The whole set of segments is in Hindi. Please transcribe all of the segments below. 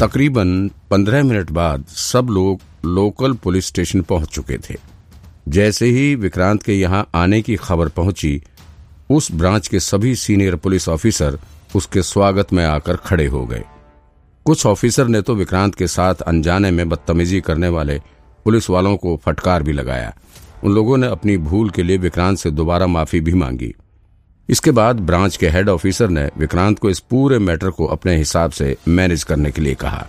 तकरीबन पंद्रह मिनट बाद सब लोग लोकल पुलिस स्टेशन पहुँच चुके थे। जैसे ही विक्रांत के यहाँ आने की खबर पहुँची, उस ब्रांच के सभी सीनियर पुलिस ऑफिसर उसके स्वागत में आकर खड़े हो गए। कुछ ऑफिसर ने तो विक्रांत के साथ अनजाने में बदतमीजी करने वाले पुलिस वालों को फटकार भी लगाया। उन लोगों ने अपनी भूल के लिए विक्रांत से दोबारा माफ़ी भी मांगी। इसके बाद ब्रांच के हेड ऑफिसर ने विक्रांत को इस पूरे मैटर को अपने हिसाब से मैनेज करने के लिए कहा।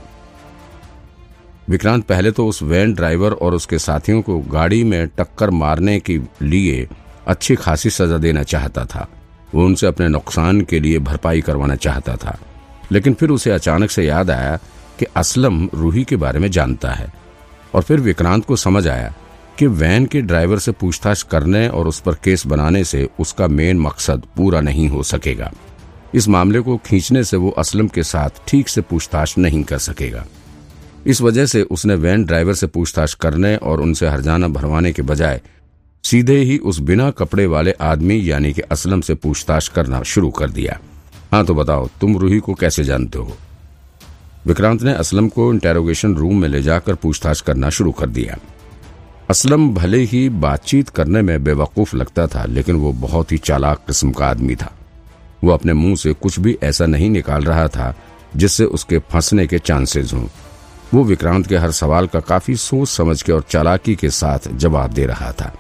विक्रांत पहले तो उस वैन ड्राइवर और उसके साथियों को गाड़ी में टक्कर मारने के लिए अच्छी खासी सजा देना चाहता था। वो उनसे अपने नुकसान के लिए भरपाई करवाना चाहता था। लेकिन फिर उसे अचानक से याद आया कि असलम रूही के बारे में जानता है। और फिर विक्रांत को समझ आया कि वैन के ड्राइवर से पूछताछ करने और उस पर केस बनाने से उसका मेन मकसद पूरा नहीं हो सकेगा। इस मामले को खींचने से वो असलम के साथ ठीक से पूछताछ नहीं कर सकेगा। इस वजह से उसने वैन ड्राइवर से पूछताछ करने और उनसे हरजाना भरवाने के बजाय सीधे ही उस बिना कपड़े वाले आदमी यानी कि असलम से पूछताछ करना शुरू कर दिया। हाँ तो बताओ, तुम रूही को कैसे जानते हो? विक्रांत ने असलम को इंटेरोगेशन रूम में ले जाकर पूछताछ करना शुरू कर दिया। असलम भले ही बातचीत करने में बेवकूफ़ लगता था, लेकिन वो बहुत ही चालाक किस्म का आदमी था। वो अपने मुँह से कुछ भी ऐसा नहीं निकाल रहा था, जिससे उसके फंसने के चांसेस हों। वो विक्रांत के हर सवाल का काफ़ी सोच समझ के और चालाकी के साथ जवाब दे रहा था।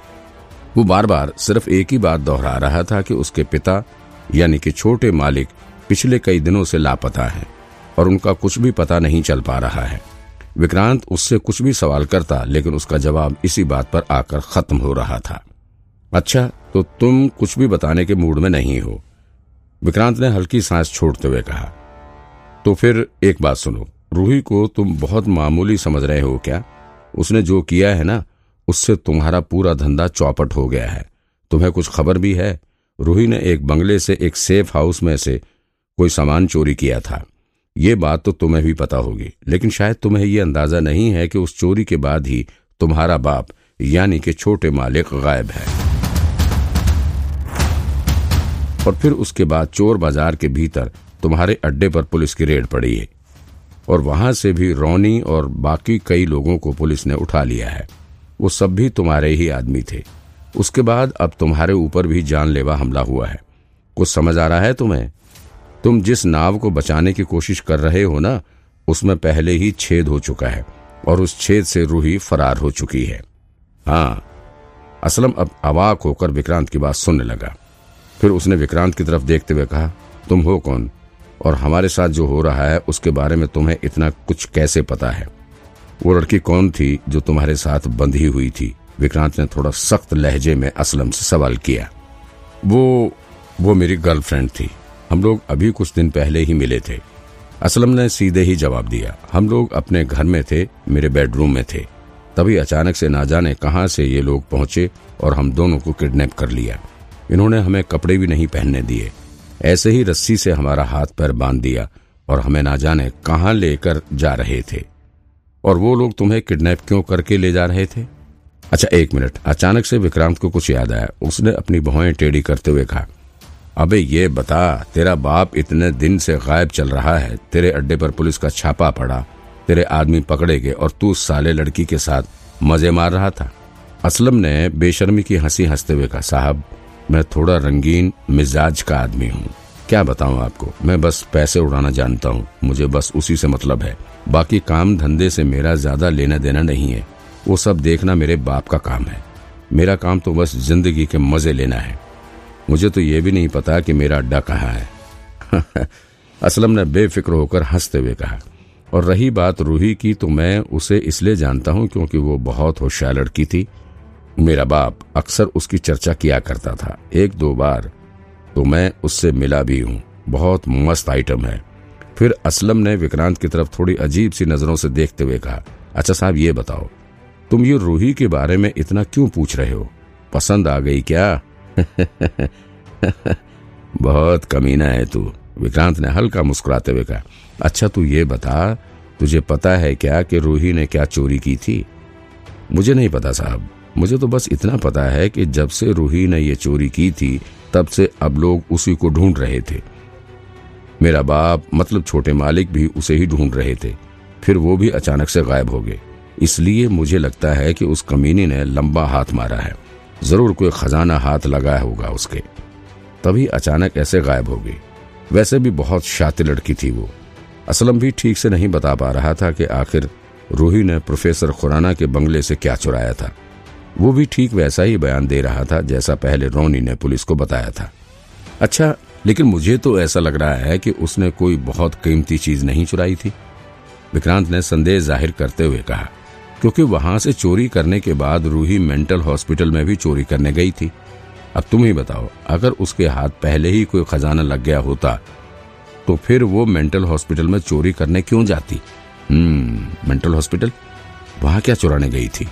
वो बार बार सिर्फ़ एक ही बात दोहरा रहा था कि उसके पिता, यानी कि छोटे मालिक, पिछले कई दिनों से लापता हैं और उनका कुछ भी पता नहीं चल पा रहा है। विक्रांत उससे कुछ भी सवाल करता, लेकिन उसका जवाब इसी बात पर आकर खत्म हो रहा था। अच्छा तो तुम कुछ भी बताने के मूड में नहीं हो। विक्रांत ने हल्की सांस छोड़ते हुए कहा तो फिर एक बात सुनो, रूही को तुम बहुत मामूली समझ रहे हो क्या? उसने जो किया है ना, उससे तुम्हारा पूरा धंधा चौपट हो गया है। तुम्हें कुछ खबर भी है? रूही ने एक बंगले से एक सेफ़ हाउस में से कोई सामान चोरी किया था। ये बात तो तुम्हें भी पता होगी। लेकिन शायद तुम्हें यह अंदाज़ा नहीं है कि उस चोरी के बाद ही तुम्हारा बाप, यानी कि छोटे मालिक, गायब है। और फिर उसके बाद चोर बाज़ार के भीतर तुम्हारे अड्डे पर पुलिस की रेड पड़ी है। और वहाँ से भी रोनी और बाकी कई लोगों को पुलिस ने उठा लिया है। वो सब भी तुम्हारे ही आदमी थे। उसके बाद अब तुम्हारे ऊपर भी जानलेवा हमला हुआ है। कुछ समझ आ रहा है तुम्हें? तुम जिस नाव को बचाने की कोशिश कर रहे हो ना, उसमें पहले ही छेद हो चुका है और उस छेद से रूही फरार हो चुकी है। हाँ असलम अब अवाक होकर विक्रांत की बात सुनने लगा। फिर उसने विक्रांत की तरफ़ देखते हुए कहा, तुम हो कौन? और हमारे साथ जो हो रहा है, उसके बारे में तुम्हें इतना कुछ कैसे पता है? वो लड़की कौन थी जो तुम्हारे साथ बंधी हुई थी? विक्रांत ने थोड़ा सख्त लहजे में असलम से सवाल किया। वो वो मेरी गर्लफ्रेंड थी। हम लोग अभी कुछ दिन पहले ही मिले थे। असलम ने सीधे ही जवाब दिया, हम लोग अपने घर में थे, मेरे बेडरूम में थे। तभी अचानक से ना जाने कहाँ से ये लोग पहुँचे और हम दोनों को किडनैप कर लिया। इन्होंने हमें कपड़े भी नहीं पहनने दिए। ऐसे ही रस्सी से हमारा हाथ पैर बाँध दिया और हमें ना जाने कहाँ लेकर जा रहे थे। और वो लोग तुम्हें किडनैप क्यों करके ले जा रहे थे? अच्छा एक मिनट। अचानक से विक्रांत को कुछ याद आया। उसने अपनी भौएँ टेढ़ी करते हुए कहा अबे ये बता, तेरा बाप इतने दिन से गायब चल रहा है, तेरे अड्डे पर पुलिस का छापा पड़ा, तेरे आदमी पकड़े गए और तू साले लड़की के साथ मज़े मार रहा था। असलम ने बेशर्मी की हँसी हँसते हुए कहा, साहब, मैं थोड़ा रंगीन, मिजाज का आदमी हूँ। क्या बताऊँ आपको, मैं बस पैसे उड़ाना जानता हूँ, मुझे बस उसी से मतलब है। बाकी काम धंधे से मेरा ज़्यादा लेना देना नहीं है, वो सब देखना मेरे बाप का काम है। मेरा काम तो बस ज़िंदगी के मज़े लेना है। मुझे तो ये भी नहीं पता कि मेरा अड्डा कहाँ है। असलम ने बेफिक्र होकर हँसते हुए कहा, और रही बात रूही की तो मैं उसे इसलिए जानता हूँ क्योंकि वो बहुत होशियार लड़की थी। मेरा बाप अक्सर उसकी चर्चा किया करता था। एक दो बार तो मैं उससे मिला भी हूँ। बहुत मस्त आइटम है। फिर असलम ने विक्रांत की तरफ़ थोड़ी अजीब सी नज़रों से देखते हुए कहा अच्छा साहब, ये बताओ, तुम ये रूही के बारे में इतना क्यों पूछ रहे हो? पसंद आ गई क्या? बहुत कमीना है तू। विक्रांत ने हल्का मुस्कुराते हुए कहा अच्छा तू ये बता, तुझे पता है क्या कि रूही ने क्या चोरी की थी? मुझे नहीं पता साहब। मुझे तो बस इतना पता है कि जब से रूही ने ये चोरी की थी, तब से अब लोग उसी को ढूंढ रहे थे। मेरा बाप मतलब छोटे मालिक, भी उसे ही ढूंढ रहे थे। फिर वो भी अचानक से गायब हो गए। इसलिए मुझे लगता है कि उस कमीनी ने लंबा हाथ मारा है। ज़रूर कोई खजाना हाथ लगाया होगा उसके। तभी अचानक ऐसे गायब हो गई। वैसे भी बहुत शातिर लड़की थी वो। असलम भी ठीक से नहीं बता पा रहा था कि आखिर रूही ने प्रोफेसर खुराना के बंगले से क्या चुराया था। वो भी ठीक वैसा ही बयान दे रहा था जैसा पहले रोनी ने पुलिस को बताया था। अच्छा लेकिन मुझे तो ऐसा लग रहा है कि उसने कोई बहुत कीमती चीज़ नहीं चुराई थी। विक्रांत ने संदेह ज़ाहिर करते हुए कहा क्योंकि वहाँ से चोरी करने के बाद रूही मेंटल हॉस्पिटल में भी चोरी करने गई थी। अब तुम ही बताओ, अगर उसके हाथ पहले ही कोई खजाना लग गया होता तो फिर वो मेंटल हॉस्पिटल में चोरी करने क्यों जाती? हम्म मेंटल हॉस्पिटल? वहाँ क्या चुराने गई थी?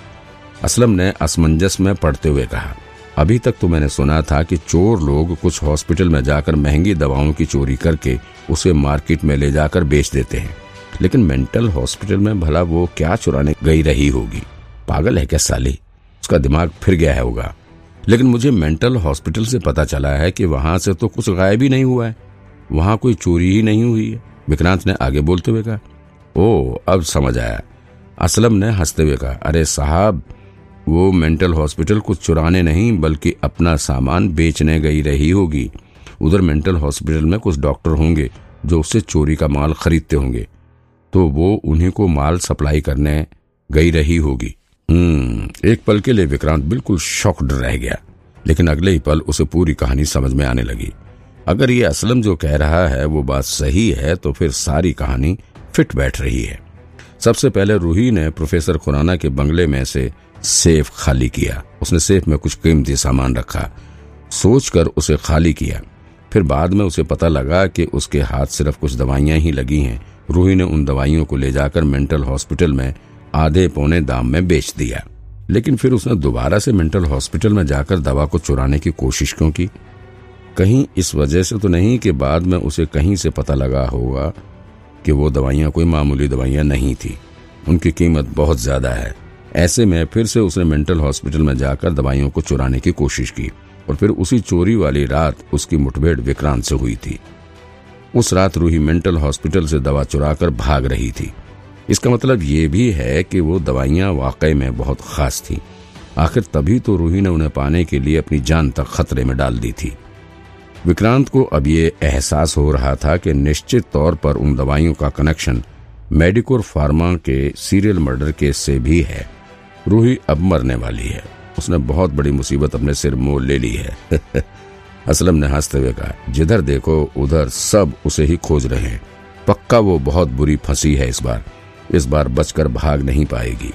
असलम ने असमंजस में पढ़ते हुए कहा, अभी तक तो मैंने सुना था कि चोर लोग कुछ हॉस्पिटल में जाकर महँगी दवाओं की चोरी करके उसे मार्केट में ले जाकर बेच देते हैं। लेकिन मेंटल हॉस्पिटल में भला वो क्या चुराने गई रही होगी? पागल है क्या साली? उसका दिमाग फिर गया है होगा। लेकिन मुझे मेंटल हॉस्पिटल से पता चला है कि वहाँ से तो कुछ गायब ही नहीं हुआ है। वहाँ कोई चोरी ही नहीं हुई है। विक्रांत ने आगे बोलते हुए कहा, ओ, अब समझ आया। असलम ने हँसते हुए कहा, अरे साहब, वो मेंटल हॉस्पिटल कुछ चुराने नहीं, बल्कि अपना सामान बेचने गई रही होगी। उधर मेंटल हॉस्पिटल में कुछ डॉक्टर होंगे जो उससे चोरी का माल खरीदते होंगे। तो वो उन्हीं को माल सप्लाई करने गई रही होगी। हम्म एक पल के लिए विक्रांत बिल्कुल शॉक्ड रह गया, लेकिन अगले ही पल उसे पूरी कहानी समझ में आने लगी। अगर ये असलम जो कह रहा है वो बात सही है तो फिर सारी कहानी फिट बैठ रही है। सबसे पहले रूही ने प्रोफेसर खुराना के बंगले में से सेफ़ खाली किया। उसने सेफ़ में कुछ कीमती सामान रखा। सोचकर उसे खाली किया। फिर बाद में उसे पता लगा कि उसके हाथ सिर्फ़ कुछ दवाइयाँ ही लगी हैं। रूही ने उन दवाइयों को ले जाकर मेंटल हॉस्पिटल में आधे पौने दाम में बेच दिया। लेकिन फिर उसने दोबारा से मेंटल हॉस्पिटल में जाकर दवा को चुराने की कोशिश क्यों की? कहीं इस वजह से तो नहीं कि बाद में उसे कहीं से पता लगा होगा कि वो दवाइयाँ कोई मामूली दवाइयाँ नहीं थी। उनकी कीमत बहुत ज़्यादा है। ऐसे में फिर से उसने मेंटल हॉस्पिटल में जाकर दवाइयों को चुराने की कोशिश की और फिर उसी चोरी वाली रात उसकी मुठभेड़ विक्रांत से हुई थी। उस रात रूही मेंटल हॉस्पिटल से दवा चुराकर भाग रही थी। इसका मतलब ये भी है कि वो दवाइयाँ वाकई में बहुत खास थी। आखिर तभी तो रूही ने उन्हें पाने के लिए अपनी जान तक खतरे में डाल दी थी। विक्रांत को अब ये एहसास हो रहा था कि निश्चित तौर पर उन दवाइयों का कनेक्शन मेडिकोर फार्मा के सीरियल मर्डर केस से भी है। रूही अब मरने वाली है। उसने बहुत बड़ी मुसीबत अपने सिर मोल ले ली है। असलम ने हँसते हुए कहा, जिधर देखो, उधर सब उसे ही खोज रहे हैं। पक्का वो बहुत बुरी फंसी है इस बार। इस बार बचकर भाग नहीं पाएगी।